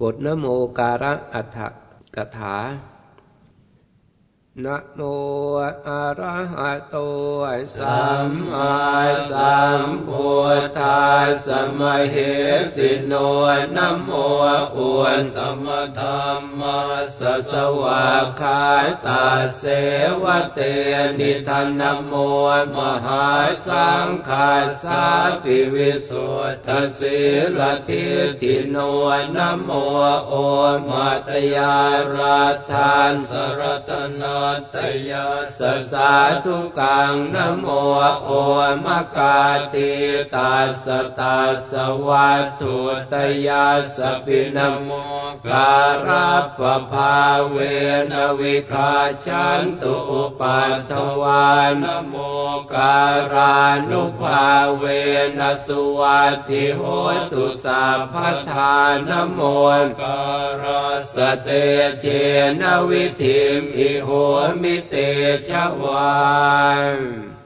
บทนโมการะอัฏฐกถา นะโมอะระหะโตสัมมาสัมพุทธัสสะมะเหสิโนนะโมอุนตมะธรรมัสสะสวะคาตาเสวะเตนิทันนะโมมหาสังฆาสาปิวิสุทธะสีละทิฏฐิโนนะโมโอมาตยารัทธัสสะ ระตะนัตตะยัสสะ สาธุกัง นะโมโอมะกาตีตัสสะ ตัสสะ วัตถุตตะยัสสะปิ นะโมการัปปะภาเวนะ วิคัจฉันตุ อุปัททะวานโมการานุภาเวนสุวัติโหตุสัพพทานโมการสเตเจนวิธิมอิโหมิเตชวาน